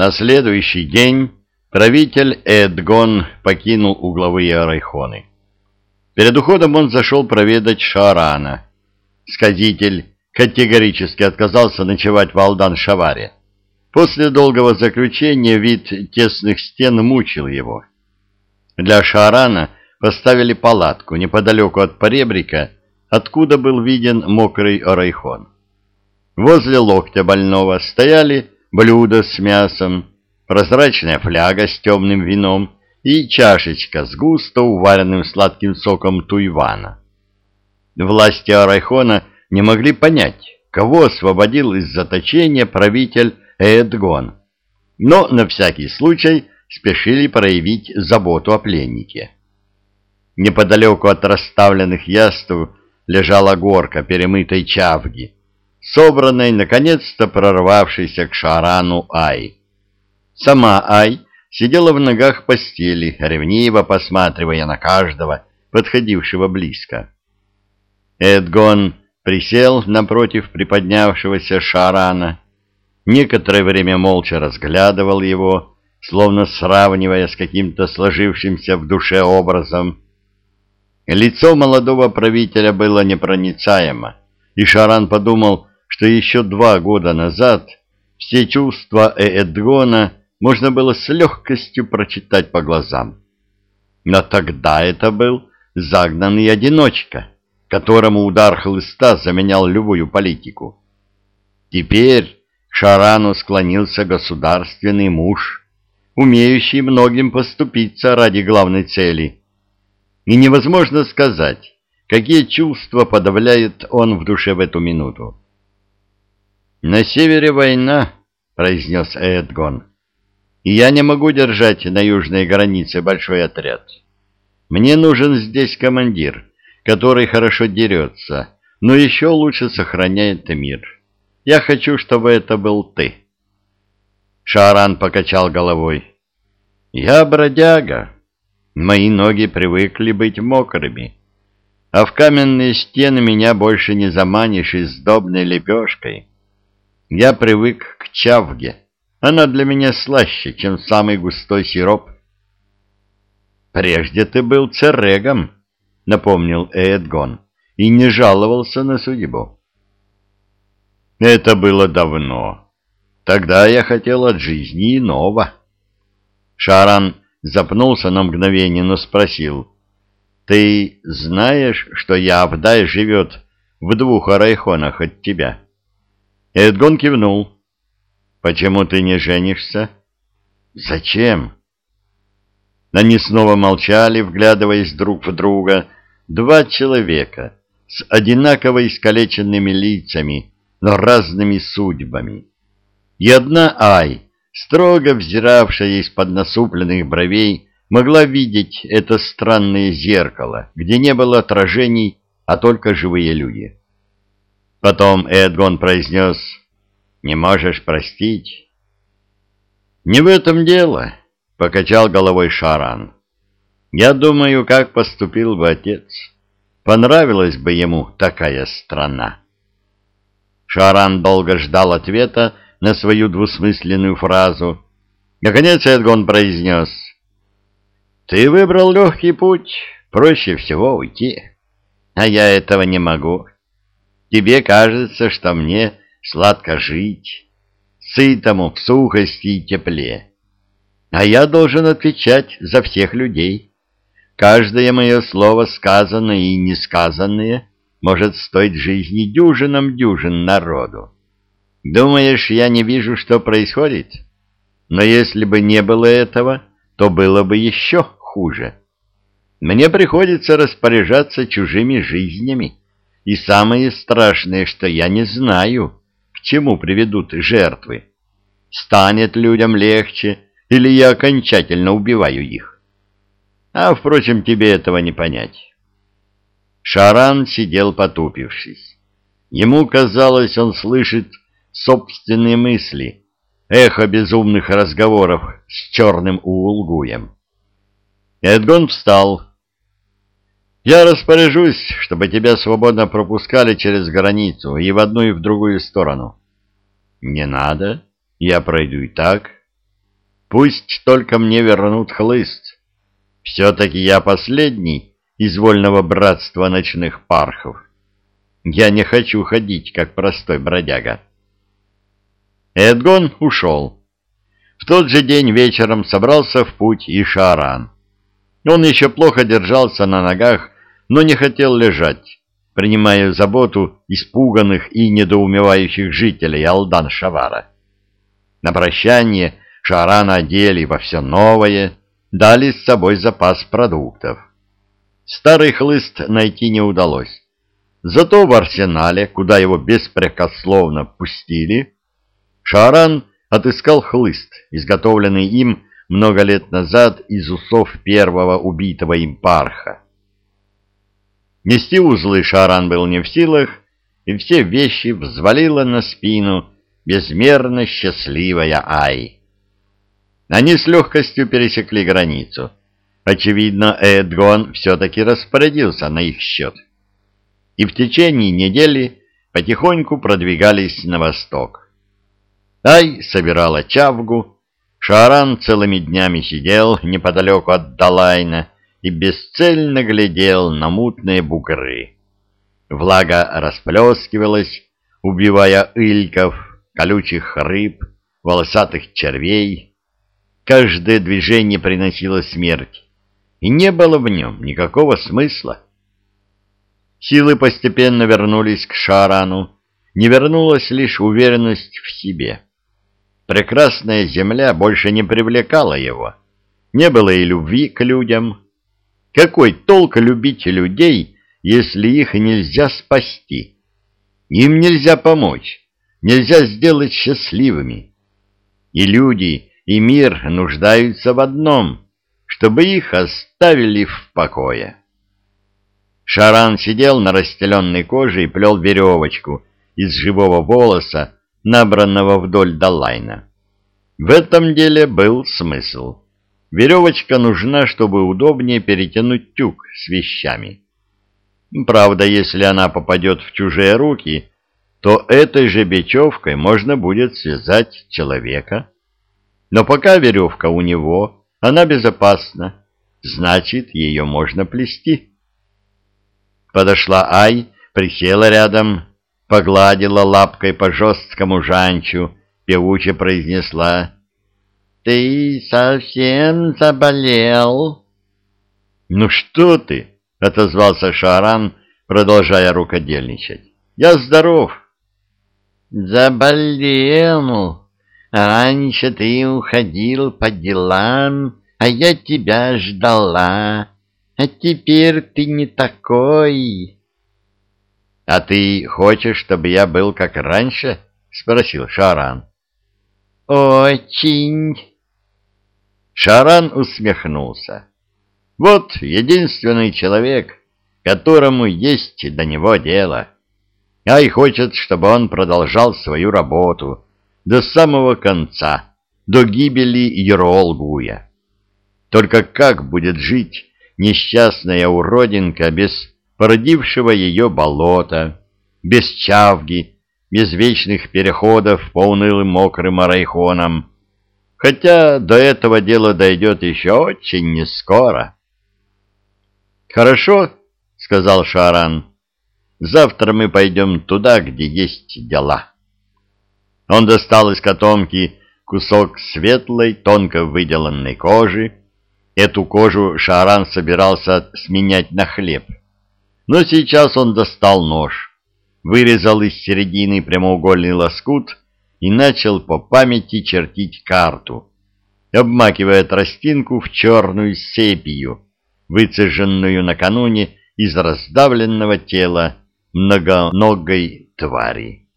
На следующий день правитель Эдгон покинул угловые райхоны. Перед уходом он зашел проведать Шарана. Сказитель категорически отказался ночевать в Алдан-Шаваре. После долгого заключения вид тесных стен мучил его. Для Шарана поставили палатку неподалеку от поребрика, откуда был виден мокрый райхон. Возле локтя больного стояли блюдо с мясом, прозрачная фляга с темным вином и чашечка с густо уваренным сладким соком туйвана. Власти Арайхона не могли понять, кого освободил из заточения правитель Эдгон, но на всякий случай спешили проявить заботу о пленнике. Неподалеку от расставленных яств лежала горка перемытой чавги, собранной, наконец-то прорвавшейся к Шарану Ай. Сама Ай сидела в ногах постели, ревниво посматривая на каждого, подходившего близко. Эдгон присел напротив приподнявшегося Шарана, некоторое время молча разглядывал его, словно сравнивая с каким-то сложившимся в душе образом. Лицо молодого правителя было непроницаемо, и Шаран подумал, что еще два года назад все чувства Эдгона можно было с легкостью прочитать по глазам. Но тогда это был загнанный одиночка, которому удар хлыста заменял любую политику. Теперь к Шарану склонился государственный муж, умеющий многим поступиться ради главной цели. И невозможно сказать, какие чувства подавляет он в душе в эту минуту. «На севере война», — произнес Эдгон, — «и я не могу держать на южной границе большой отряд. Мне нужен здесь командир, который хорошо дерется, но еще лучше сохраняет мир. Я хочу, чтобы это был ты». Шаран покачал головой. «Я бродяга. Мои ноги привыкли быть мокрыми, а в каменные стены меня больше не заманишь издобной лепешкой». Я привык к чавге. Она для меня слаще, чем самый густой сироп. «Прежде ты был церегом», — напомнил Эдгон, — «и не жаловался на судьбу». «Это было давно. Тогда я хотел от жизни иного». Шаран запнулся на мгновение, но спросил, «Ты знаешь, что Явдай живет в двух арайхонах от тебя?» Эдгон кивнул. «Почему ты не женишься?» «Зачем?» Они снова молчали, вглядываясь друг в друга. Два человека с одинаково искалеченными лицами, но разными судьбами. И одна Ай, строго взиравшая из-под насупленных бровей, могла видеть это странное зеркало, где не было отражений, а только живые люди. Потом Эдгон произнес «Не можешь простить?» «Не в этом дело», — покачал головой Шаран. «Я думаю, как поступил бы отец. Понравилась бы ему такая страна». Шаран долго ждал ответа на свою двусмысленную фразу. Наконец Эдгон произнес «Ты выбрал легкий путь, проще всего уйти, а я этого не могу». Тебе кажется, что мне сладко жить, сытому в сухости и тепле. А я должен отвечать за всех людей. Каждое мое слово, сказанное и несказанное, может стоить жизни дюжинам дюжин народу. Думаешь, я не вижу, что происходит? Но если бы не было этого, то было бы еще хуже. Мне приходится распоряжаться чужими жизнями и самое страшное, что я не знаю, к чему приведут жертвы. Станет людям легче, или я окончательно убиваю их. А, впрочем, тебе этого не понять. Шаран сидел потупившись. Ему казалось, он слышит собственные мысли, эхо безумных разговоров с черным Уулгуем. Эдгон встал, я распоряжусь, чтобы тебя свободно пропускали через границу и в одну, и в другую сторону. Не надо, я пройду и так. Пусть только мне вернут хлыст. Все-таки я последний из вольного братства ночных пархов. Я не хочу ходить, как простой бродяга. Эдгон ушел. В тот же день вечером собрался в путь и Шаран. Он еще плохо держался на ногах, но не хотел лежать, принимая заботу испуганных и недоумевающих жителей Алдан-Шавара. На прощание Шарана одели во все новое, дали с собой запас продуктов. Старый хлыст найти не удалось. Зато в арсенале, куда его беспрекословно пустили, Шаран отыскал хлыст, изготовленный им много лет назад из усов первого убитого им парха. Нести узлы Шаран был не в силах, и все вещи взвалила на спину безмерно счастливая Ай. Они с легкостью пересекли границу. Очевидно, Эдгон все-таки распорядился на их счет. И в течение недели потихоньку продвигались на восток. Ай собирала чавгу, Шаран целыми днями сидел неподалеку от Далайна и бесцельно глядел на мутные бугры. Влага расплескивалась, убивая ильков, колючих рыб, волосатых червей. Каждое движение приносило смерть, и не было в нем никакого смысла. Силы постепенно вернулись к Шарану, не вернулась лишь уверенность в себе. Прекрасная земля больше не привлекала его. Не было и любви к людям. Какой толк любить людей, если их нельзя спасти? Им нельзя помочь, нельзя сделать счастливыми. И люди, и мир нуждаются в одном, чтобы их оставили в покое. Шаран сидел на расстеленной коже и плел веревочку из живого волоса, набранного вдоль Далайна. В этом деле был смысл. Веревочка нужна, чтобы удобнее перетянуть тюк с вещами. Правда, если она попадет в чужие руки, то этой же бечевкой можно будет связать человека. Но пока веревка у него, она безопасна, значит, ее можно плести. Подошла Ай, присела рядом, погладила лапкой по жесткому жанчу, певуче произнесла «Ты совсем заболел?» «Ну что ты?» — отозвался Шаран, продолжая рукодельничать. «Я здоров». «Заболел. Раньше ты уходил по делам, а я тебя ждала». А теперь ты не такой. — А ты хочешь, чтобы я был как раньше? — спросил Шаран. — Очень. Шаран усмехнулся. Вот единственный человек, которому есть до него дело. Ай хочет, чтобы он продолжал свою работу до самого конца, до гибели Еролгуя. Только как будет жить несчастная уродинка без породившего ее болота, без чавги, без вечных переходов по унылым мокрым арайхонам, хотя до этого дело дойдет еще очень нескоро. «Хорошо», — сказал Шаран, — «завтра мы пойдем туда, где есть дела». Он достал из котомки кусок светлой, тонко выделанной кожи, Эту кожу Шаран собирался сменять на хлеб. Но сейчас он достал нож, вырезал из середины прямоугольный лоскут и начал по памяти чертить карту, обмакивая тростинку в черную сепию, выцеженную накануне из раздавленного тела многоногой твари.